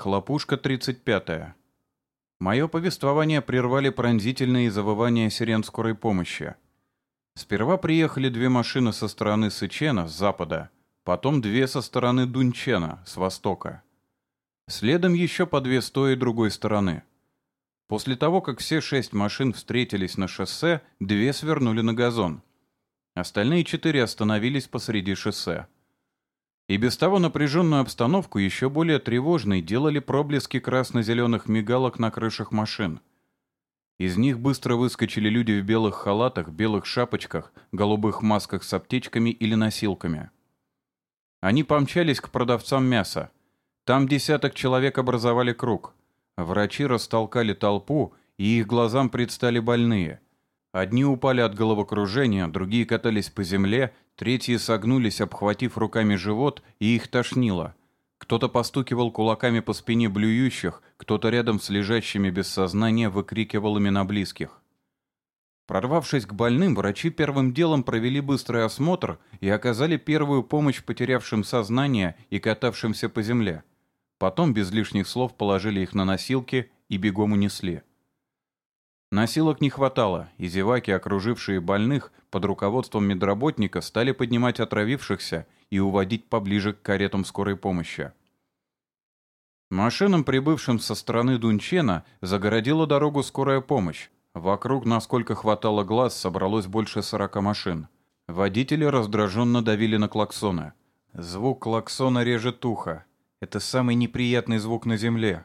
Хлопушка 35-я. Мое повествование прервали пронзительные завывания сирен скорой помощи. Сперва приехали две машины со стороны Сычена, с запада, потом две со стороны Дунчена, с востока. Следом еще по две с той и другой стороны. После того, как все шесть машин встретились на шоссе, две свернули на газон. Остальные четыре остановились посреди шоссе. И без того напряженную обстановку еще более тревожной делали проблески красно-зеленых мигалок на крышах машин. Из них быстро выскочили люди в белых халатах, белых шапочках, голубых масках с аптечками или носилками. Они помчались к продавцам мяса. Там десяток человек образовали круг. Врачи растолкали толпу, и их глазам предстали больные. Одни упали от головокружения, другие катались по земле, Третьи согнулись, обхватив руками живот, и их тошнило. Кто-то постукивал кулаками по спине блюющих, кто-то рядом с лежащими без сознания выкрикивал имена близких. Прорвавшись к больным, врачи первым делом провели быстрый осмотр и оказали первую помощь потерявшим сознание и катавшимся по земле. Потом без лишних слов положили их на носилки и бегом унесли. Носилок не хватало, и зеваки, окружившие больных, под руководством медработника стали поднимать отравившихся и уводить поближе к каретам скорой помощи. Машинам, прибывшим со стороны Дунчена, загородила дорогу скорая помощь. Вокруг, насколько хватало глаз, собралось больше сорока машин. Водители раздраженно давили на клаксоны. Звук клаксона режет ухо. Это самый неприятный звук на земле.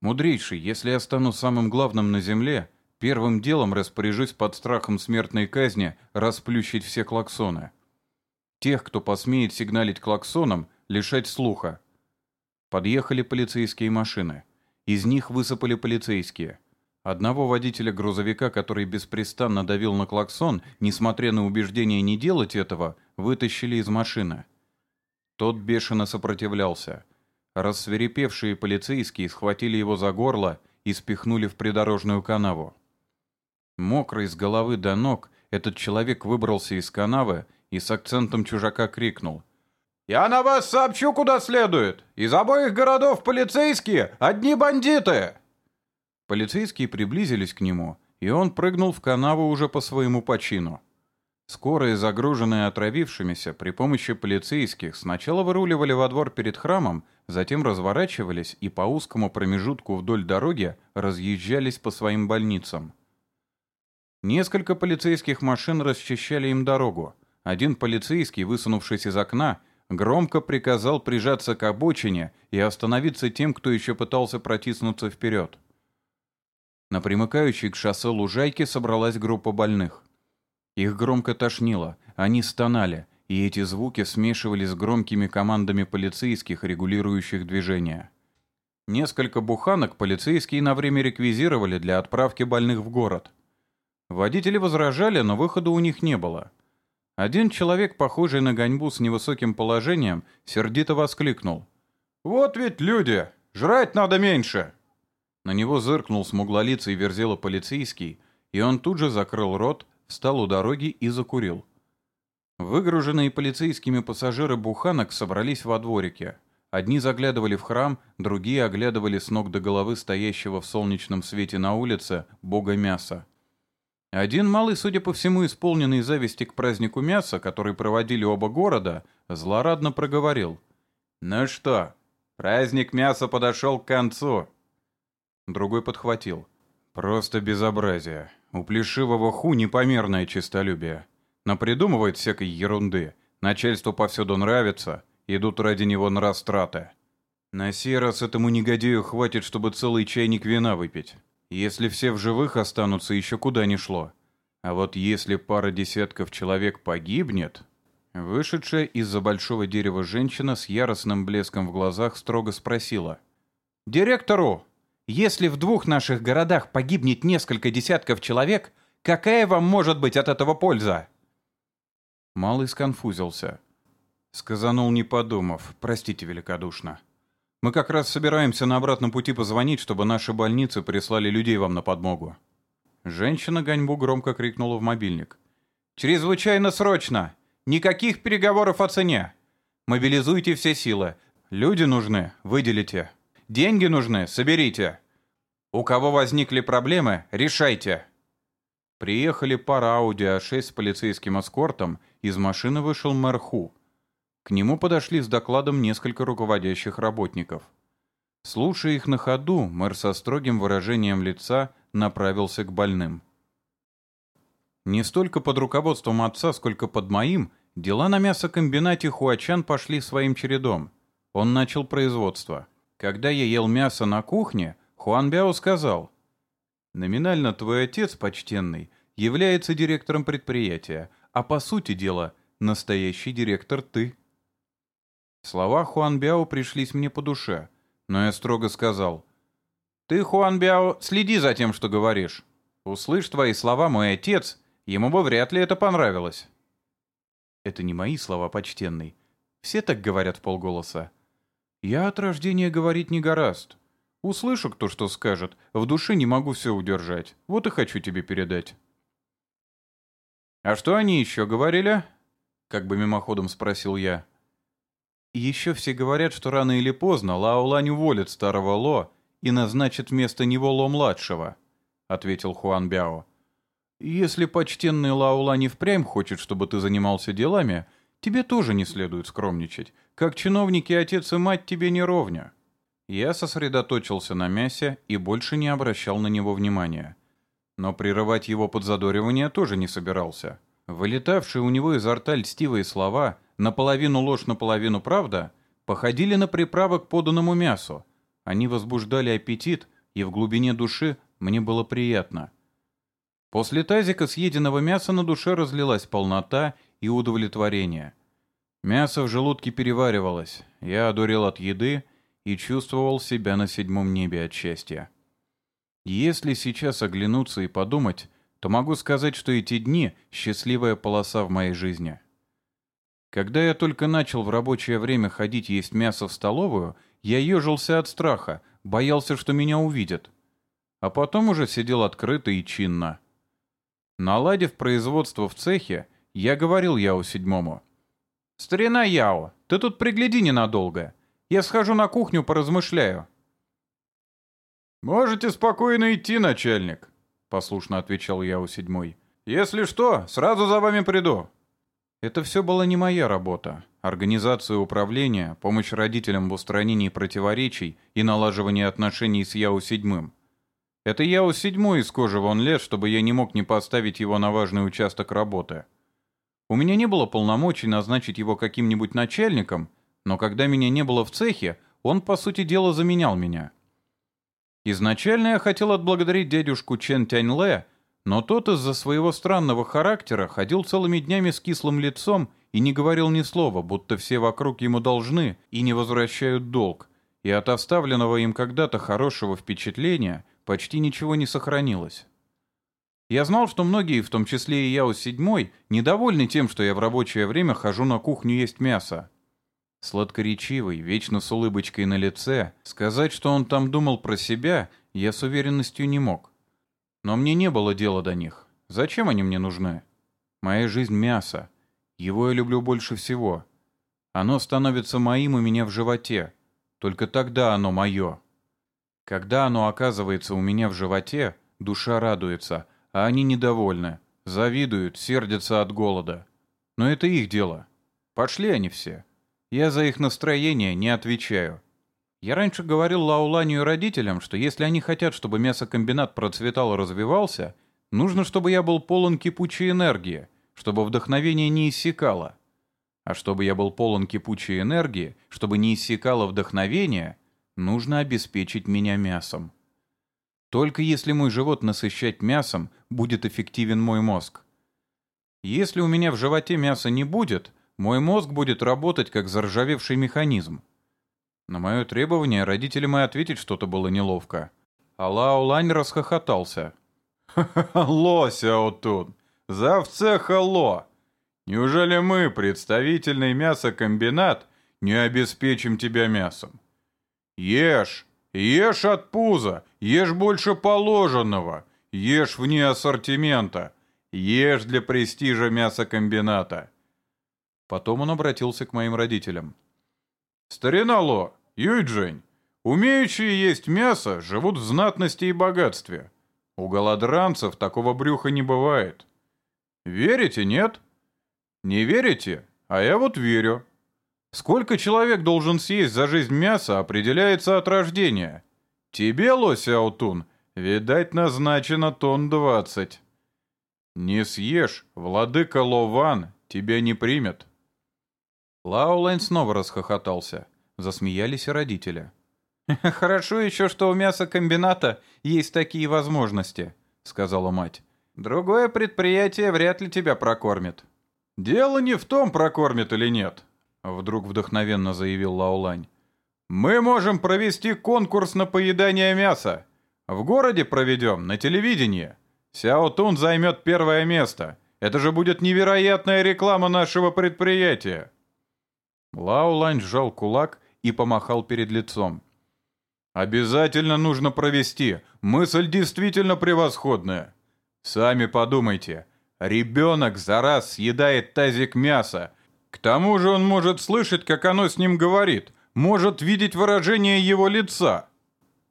Мудрейший, если я стану самым главным на земле, Первым делом распоряжусь под страхом смертной казни расплющить все клаксоны. Тех, кто посмеет сигналить клаксоном, лишать слуха. Подъехали полицейские машины. Из них высыпали полицейские. Одного водителя грузовика, который беспрестанно давил на клаксон, несмотря на убеждение не делать этого, вытащили из машины. Тот бешено сопротивлялся. Рассверепевшие полицейские схватили его за горло и спихнули в придорожную канаву. Мокрый с головы до ног, этот человек выбрался из канавы и с акцентом чужака крикнул. «Я на вас сообщу, куда следует! Из обоих городов полицейские, одни бандиты!» Полицейские приблизились к нему, и он прыгнул в канаву уже по своему почину. Скорые, загруженные отравившимися, при помощи полицейских сначала выруливали во двор перед храмом, затем разворачивались и по узкому промежутку вдоль дороги разъезжались по своим больницам. Несколько полицейских машин расчищали им дорогу. Один полицейский, высунувшись из окна, громко приказал прижаться к обочине и остановиться тем, кто еще пытался протиснуться вперед. На примыкающей к шоссе лужайке собралась группа больных. Их громко тошнило, они стонали, и эти звуки смешивались с громкими командами полицейских, регулирующих движение. Несколько буханок полицейские на время реквизировали для отправки больных в город. Водители возражали, но выхода у них не было. Один человек, похожий на гоньбу с невысоким положением, сердито воскликнул. «Вот ведь люди! Жрать надо меньше!» На него зыркнул смуглолицый верзила полицейский, и он тут же закрыл рот, встал у дороги и закурил. Выгруженные полицейскими пассажиры буханок собрались во дворике. Одни заглядывали в храм, другие оглядывали с ног до головы стоящего в солнечном свете на улице бога мяса. Один малый, судя по всему, исполненный зависти к празднику мяса, который проводили оба города, злорадно проговорил. «Ну что, праздник мяса подошел к концу». Другой подхватил. «Просто безобразие. У плешивого ху непомерное честолюбие. Напридумывает всякой ерунды. Начальству повсюду нравится. Идут ради него на растраты. На сей раз этому негодяю хватит, чтобы целый чайник вина выпить. Если все в живых останутся, еще куда ни шло. А вот если пара десятков человек погибнет... Вышедшая из-за большого дерева женщина с яростным блеском в глазах строго спросила. «Директору, если в двух наших городах погибнет несколько десятков человек, какая вам может быть от этого польза?» Малый сконфузился. Сказанул, не подумав. «Простите великодушно». Мы как раз собираемся на обратном пути позвонить, чтобы наши больницы прислали людей вам на подмогу». Женщина гоньбу громко крикнула в мобильник. «Чрезвычайно срочно! Никаких переговоров о цене! Мобилизуйте все силы. Люди нужны, выделите. Деньги нужны, соберите. У кого возникли проблемы, решайте. Приехали пара Ауди А6 с полицейским эскортом, из машины вышел мэр Ху. К нему подошли с докладом несколько руководящих работников. Слушая их на ходу, мэр со строгим выражением лица направился к больным. Не столько под руководством отца, сколько под моим, дела на мясокомбинате Хуачан пошли своим чередом. Он начал производство. Когда я ел мясо на кухне, Хуан Бяо сказал, «Номинально твой отец, почтенный, является директором предприятия, а по сути дела, настоящий директор ты». Слова Хуан Бяо пришлись мне по душе, но я строго сказал, «Ты, Хуан Бяо, следи за тем, что говоришь. Услышь твои слова мой отец, ему бы вряд ли это понравилось». Это не мои слова, почтенный. Все так говорят в полголоса. Я от рождения говорить не гораст. Услышу, кто что скажет, в душе не могу все удержать. Вот и хочу тебе передать. «А что они еще говорили?» Как бы мимоходом спросил я. Еще все говорят, что рано или поздно Лаолань уволит старого Ло и назначит вместо него Ло-младшего, — ответил Хуан Бяо. Если почтенный Лаолань и впрямь хочет, чтобы ты занимался делами, тебе тоже не следует скромничать. Как чиновники отец и мать тебе не ровня. Я сосредоточился на мясе и больше не обращал на него внимания. Но прерывать его подзадоривание тоже не собирался. Вылетавшие у него изо рта льстивые слова — наполовину ложь, наполовину правда, походили на приправок к поданному мясу. Они возбуждали аппетит, и в глубине души мне было приятно. После тазика съеденного мяса на душе разлилась полнота и удовлетворение. Мясо в желудке переваривалось, я одурел от еды и чувствовал себя на седьмом небе от счастья. Если сейчас оглянуться и подумать, то могу сказать, что эти дни — счастливая полоса в моей жизни. Когда я только начал в рабочее время ходить есть мясо в столовую, я ежился от страха, боялся, что меня увидят. А потом уже сидел открыто и чинно. Наладив производство в цехе, я говорил Яо седьмому. «Старина Яо, ты тут пригляди ненадолго. Я схожу на кухню, поразмышляю». «Можете спокойно идти, начальник», — послушно отвечал Яо седьмой. «Если что, сразу за вами приду». Это все была не моя работа. Организация управления, помощь родителям в устранении противоречий и налаживание отношений с Яу-7. Это Яу-7 из кожи вон лез, чтобы я не мог не поставить его на важный участок работы. У меня не было полномочий назначить его каким-нибудь начальником, но когда меня не было в цехе, он, по сути дела, заменял меня. Изначально я хотел отблагодарить дядюшку Чен Тяньле но тот из-за своего странного характера ходил целыми днями с кислым лицом и не говорил ни слова, будто все вокруг ему должны и не возвращают долг, и от оставленного им когда-то хорошего впечатления почти ничего не сохранилось. Я знал, что многие, в том числе и я у седьмой, недовольны тем, что я в рабочее время хожу на кухню есть мясо. Сладкоречивый, вечно с улыбочкой на лице, сказать, что он там думал про себя, я с уверенностью не мог. Но мне не было дела до них. Зачем они мне нужны? Моя жизнь — мясо. Его я люблю больше всего. Оно становится моим у меня в животе. Только тогда оно мое. Когда оно оказывается у меня в животе, душа радуется, а они недовольны, завидуют, сердятся от голода. Но это их дело. Пошли они все. Я за их настроение не отвечаю. Я раньше говорил Лауланию родителям, что если они хотят, чтобы мясокомбинат процветал и развивался, нужно, чтобы я был полон кипучей энергии, чтобы вдохновение не иссякало. А чтобы я был полон кипучей энергии, чтобы не иссякало вдохновение, нужно обеспечить меня мясом. Только если мой живот насыщать мясом, будет эффективен мой мозг. Если у меня в животе мяса не будет, мой мозг будет работать как заржавевший механизм. На мое требование родители мои ответить что-то было неловко. А Лао Лань расхохотался. «Ха-ха, лося вот тут! Завцеха ло! Неужели мы, представительный мясокомбинат, не обеспечим тебя мясом? Ешь, ешь от пуза, ешь больше положенного, ешь вне ассортимента, ешь для престижа мясокомбината». Потом он обратился к моим родителям. «Старина Ло, Юйджень, Умеющие есть мясо живут в знатности и богатстве. У голодранцев такого брюха не бывает. Верите, нет? Не верите? А я вот верю. Сколько человек должен съесть за жизнь мяса, определяется от рождения. Тебе, Ло Сяотун, видать, назначено тонн двадцать. Не съешь, владыка Яньло-ван тебя не примет. Лао Лань снова расхохотался. Засмеялись и родители. «Хорошо еще, что у мясокомбината есть такие возможности», — сказала мать. «Другое предприятие вряд ли тебя прокормит». «Дело не в том, прокормит или нет», — вдруг вдохновенно заявил Лаулань. «Мы можем провести конкурс на поедание мяса. В городе проведем, на телевидении. Сяо Тун займет первое место. Это же будет невероятная реклама нашего предприятия». Лаулань сжал кулак и помахал перед лицом. Обязательно нужно провести. Мысль действительно превосходная. Сами подумайте. Ребенок за раз съедает тазик мяса. К тому же он может слышать, как оно с ним говорит. Может видеть выражение его лица.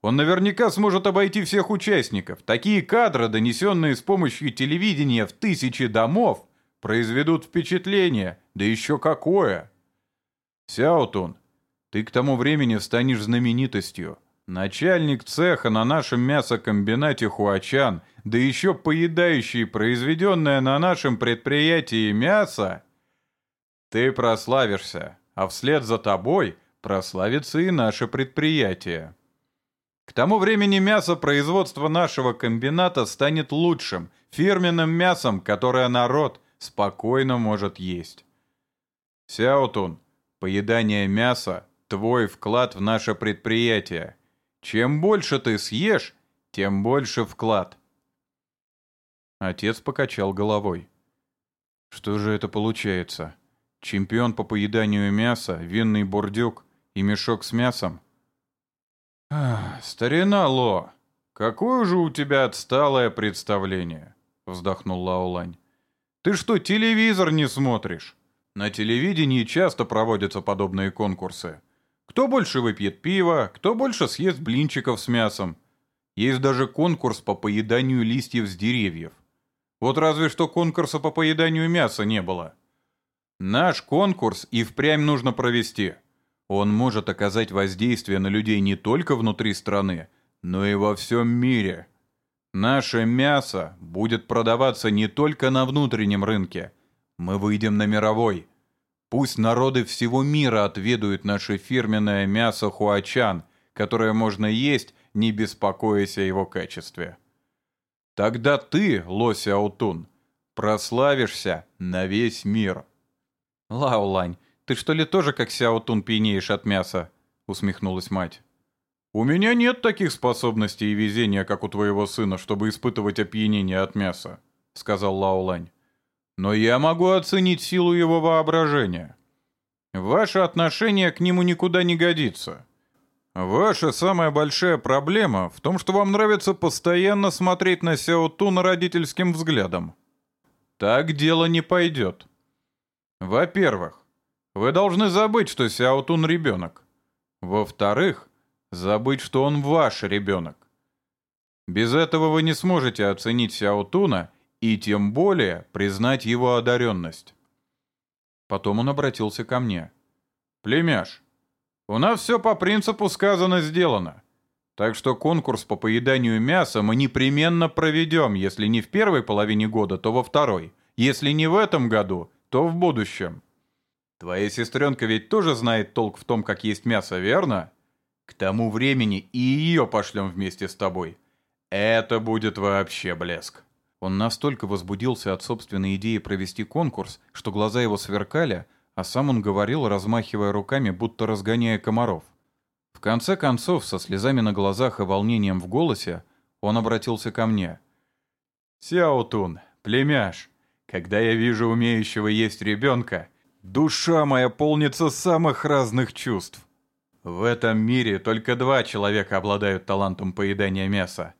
Он наверняка сможет обойти всех участников. Такие кадры, донесенные с помощью телевидения в тысячи домов, произведут впечатление. Да еще какое! Сяутун, ты к тому времени станешь знаменитостью. Начальник цеха на нашем мясокомбинате Хуачан, да еще поедающий произведенное на нашем предприятии мясо, ты прославишься, а вслед за тобой прославится и наше предприятие. К тому времени мясо производства нашего комбината станет лучшим, фирменным мясом, которое народ спокойно может есть. Сяутун, поедание мяса – твой вклад в наше предприятие – чем больше ты съешь, тем больше вклад. Отец покачал головой. Что же это получается? Чемпион по поеданию мяса, винный бурдюк и мешок с мясом? Ах, старина Ло, какое же у тебя отсталое представление, вздохнул Лаолань. Ты что, телевизор не смотришь? На телевидении часто проводятся подобные конкурсы. Кто больше выпьет пива, кто больше съест блинчиков с мясом. Есть даже конкурс по поеданию листьев с деревьев. Вот разве что конкурса по поеданию мяса не было. Наш конкурс и впрямь нужно провести. Он может оказать воздействие на людей не только внутри страны, но и во всем мире. Наше мясо будет продаваться не только на внутреннем рынке. Мы выйдем на мировой. Пусть народы всего мира отведают наше фирменное мясо хуачан, которое можно есть, не беспокоясь о его качестве. Тогда ты, лось Аутун, прославишься на весь мир. Лаулань, ты что ли тоже как Сяотун пьянеешь от мяса? Усмехнулась мать. У меня нет таких способностей и везения, как у твоего сына, чтобы испытывать опьянение от мяса, сказал Лаулань но я могу оценить силу его воображения. Ваше отношение к нему никуда не годится. Ваша самая большая проблема в том, что вам нравится постоянно смотреть на Сяотуна родительским взглядом. Так дело не пойдет. Во-первых, вы должны забыть, что Сяотун ребенок. Во-вторых, забыть, что он ваш ребенок. Без этого вы не сможете оценить Сяотуна и тем более признать его одаренность. Потом он обратился ко мне. «Племяш, у нас все по принципу сказано-сделано. Так что конкурс по поеданию мяса мы непременно проведем, если не в первой половине года, то во второй. Если не в этом году, то в будущем. Твоя сестренка ведь тоже знает толк в том, как есть мясо, верно? К тому времени и ее пошлем вместе с тобой. Это будет вообще блеск. Он настолько возбудился от собственной идеи провести конкурс, что глаза его сверкали, а сам он говорил, размахивая руками, будто разгоняя комаров. В конце концов, со слезами на глазах и волнением в голосе, он обратился ко мне. «Сяотун, племяш, когда я вижу умеющего есть ребенка, душа моя полнится самых разных чувств. В этом мире только два человека обладают талантом поедания мяса.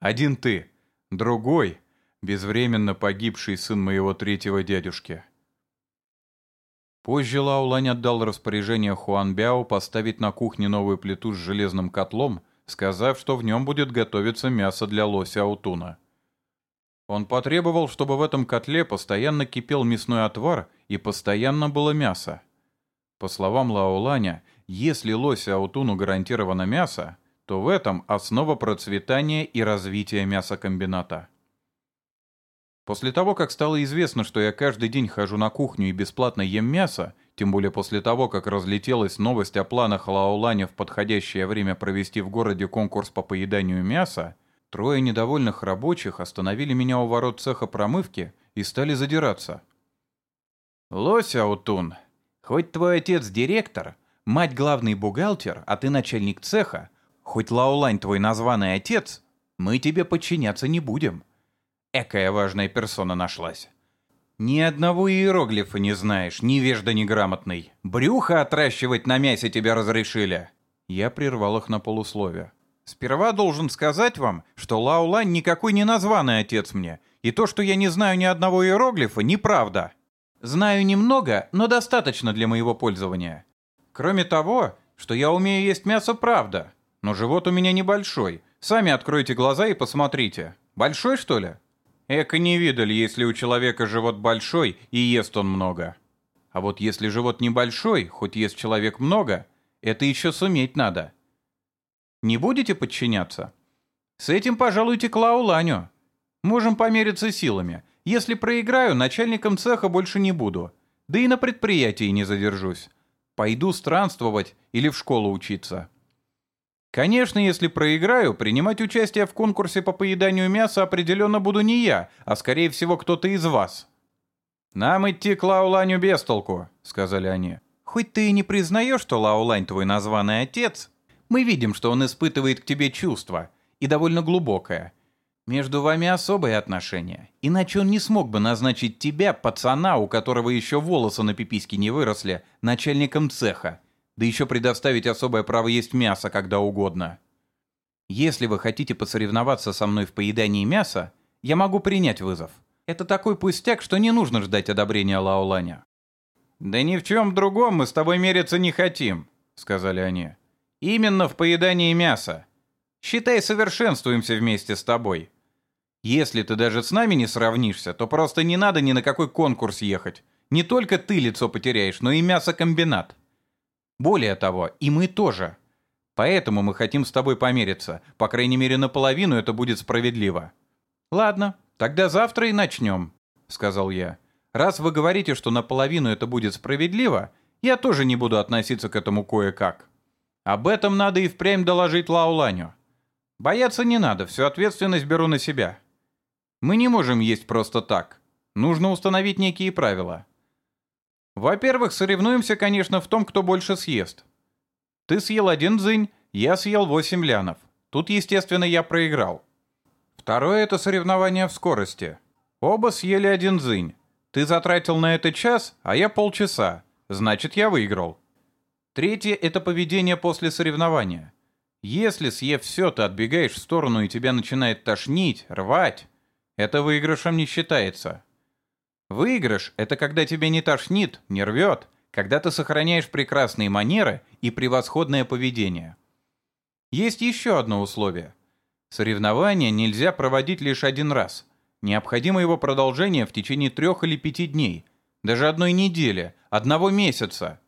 Один ты, другой — безвременно погибший сын моего третьего дядюшки. Позже Лаулань отдал распоряжение Хуанбяо поставить на кухне новую плиту с железным котлом, сказав, что в нем будет готовиться мясо для лося аутуна. Он потребовал, чтобы в этом котле постоянно кипел мясной отвар и постоянно было мясо. По словам Лаоланя, если лося аутуну гарантировано мясо, то в этом основа процветания и развития мясокомбината. После того, как стало известно, что я каждый день хожу на кухню и бесплатно ем мясо, тем более после того, как разлетелась новость о планах Лаоланя в подходящее время провести в городе конкурс по поеданию мяса, трое недовольных рабочих остановили меня у ворот цеха промывки и стали задираться. «Лось, Аутун, хоть твой отец директор, мать главный бухгалтер, а ты начальник цеха, Хоть Лаолань твой названный отец, мы тебе подчиняться не будем. Экая важная персона нашлась. Ни одного иероглифа не знаешь, невежда неграмотный. Брюхо отращивать на мясе тебя разрешили. Я прервал их на полусловие. Сперва должен сказать вам, что Лаолань никакой не названный отец мне, и то, что я не знаю ни одного иероглифа, неправда. Знаю немного, но достаточно для моего пользования. Кроме того, что я умею есть мясо, правда. Но живот у меня небольшой. Сами откройте глаза и посмотрите. Большой, что ли? Эко не видали, если у человека живот большой и ест он много. А вот если живот небольшой, хоть ест человек много, это еще суметь надо. Не будете подчиняться? С этим пожалуйте к Лауланю. Можем помериться силами. Если проиграю, начальником цеха больше не буду. Да и на предприятии не задержусь. Пойду странствовать или в школу учиться. Конечно, если проиграю, принимать участие в конкурсе по поеданию мяса определенно буду не я, а скорее всего кто-то из вас. «Нам идти к Лауланю без толку», — сказали они. «Хоть ты и не признаешь, что Лаулань твой названный отец, мы видим, что он испытывает к тебе чувства, и довольно глубокое. Между вами особые отношения, иначе он не смог бы назначить тебя, пацана, у которого еще волосы на пипиське не выросли, начальником цеха, да еще предоставить особое право есть мясо когда угодно. Если вы хотите посоревноваться со мной в поедании мяса, я могу принять вызов. Это такой пустяк, что не нужно ждать одобрения Лаоланя. «Да ни в чем другом мы с тобой мериться не хотим», — сказали они. «Именно в поедании мяса. Считай, совершенствуемся вместе с тобой. Если ты даже с нами не сравнишься, то просто не надо ни на какой конкурс ехать. Не только ты лицо потеряешь, но и мясокомбинат. Более того, и мы тоже. Поэтому мы хотим с тобой помериться. По крайней мере, наполовину это будет справедливо. Ладно, тогда завтра и начнем, сказал я. Раз вы говорите, что наполовину это будет справедливо, я тоже не буду относиться к этому кое-как. Об этом надо и впрямь доложить Лауланю. Бояться не надо, всю ответственность беру на себя. Мы не можем есть просто так. Нужно установить некие правила. Во-первых, соревнуемся, конечно, в том, кто больше съест. Ты съел один дзынь, я съел восемь лянов. Тут, естественно, я проиграл. Второе – это соревнование в скорости. Оба съели один дзынь. Ты затратил на это час, а я полчаса. Значит, я выиграл. Третье – это поведение после соревнования. Если, съев все, ты отбегаешь в сторону и тебя начинает тошнить, рвать, это выигрышем не считается. Выигрыш – это когда тебя не тошнит, не рвет, когда ты сохраняешь прекрасные манеры и превосходное поведение. Есть еще одно условие. Соревнование нельзя проводить лишь один раз. Необходимо его продолжение в течение трех или пяти дней, даже одной недели, одного месяца.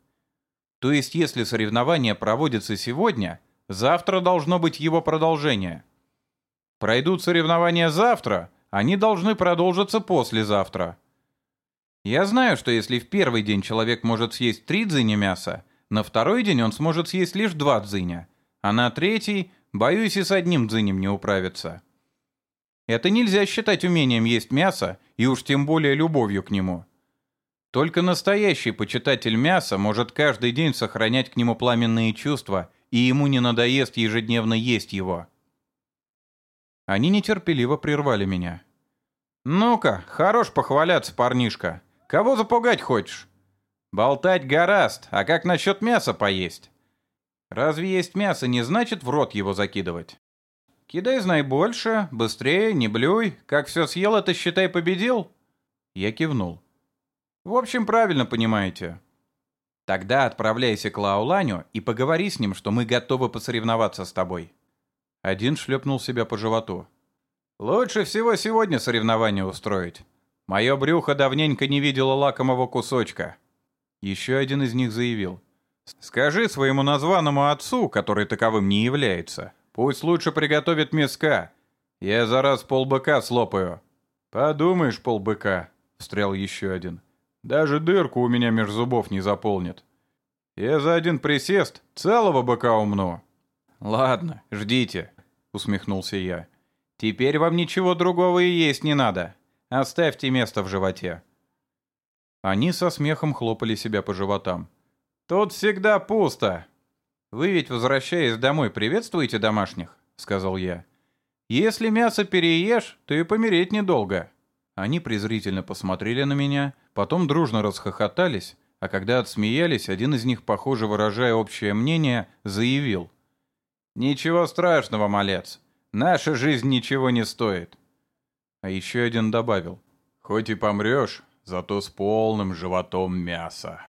То есть, если соревнование проводится сегодня, завтра должно быть его продолжение. Пройдут соревнования завтра, они должны продолжиться послезавтра. Я знаю, что если в первый день человек может съесть три дзыня мяса, на второй день он сможет съесть лишь два дзыня, а на третий, боюсь, и с одним дзынем не управиться. Это нельзя считать умением есть мясо, и уж тем более любовью к нему. Только настоящий почитатель мяса может каждый день сохранять к нему пламенные чувства, и ему не надоест ежедневно есть его. Они нетерпеливо прервали меня. «Ну-ка, хорош похваляться, парнишка. Кого запугать хочешь? Болтать гораст, а как насчет мяса поесть? Разве есть мясо не значит в рот его закидывать? Кидай, знай больше, быстрее, не блюй. Как все съел, это считай победил. Я кивнул. В общем, правильно понимаете. Тогда отправляйся к Лауланю и поговори с ним, что мы готовы посоревноваться с тобой. Один шлепнул себя по животу. Лучше всего сегодня соревнование устроить. Мое брюхо давненько не видело лакомого кусочка. Еще один из них заявил. Скажи своему названному отцу, который таковым не является, пусть лучше приготовит мяска. Я за раз полбыка слопаю. Подумаешь, полбыка, встрял еще один. Даже дырку у меня меж зубов не заполнит. Я за один присест целого быка умну. Ладно, ждите, усмехнулся я. Теперь вам ничего другого и есть не надо. Оставьте место в животе. Они со смехом хлопали себя по животам. Тут всегда пусто. Вы ведь, возвращаясь домой, приветствуете домашних, сказал я. Если мясо переешь, то и помереть недолго. Они презрительно посмотрели на меня, потом дружно расхохотались, а когда отсмеялись, один из них, похоже, выражая общее мнение, заявил. «Ничего страшного, малец. Наша жизнь ничего не стоит». А еще один добавил. «Хоть и помрешь, зато с полным животом мяса».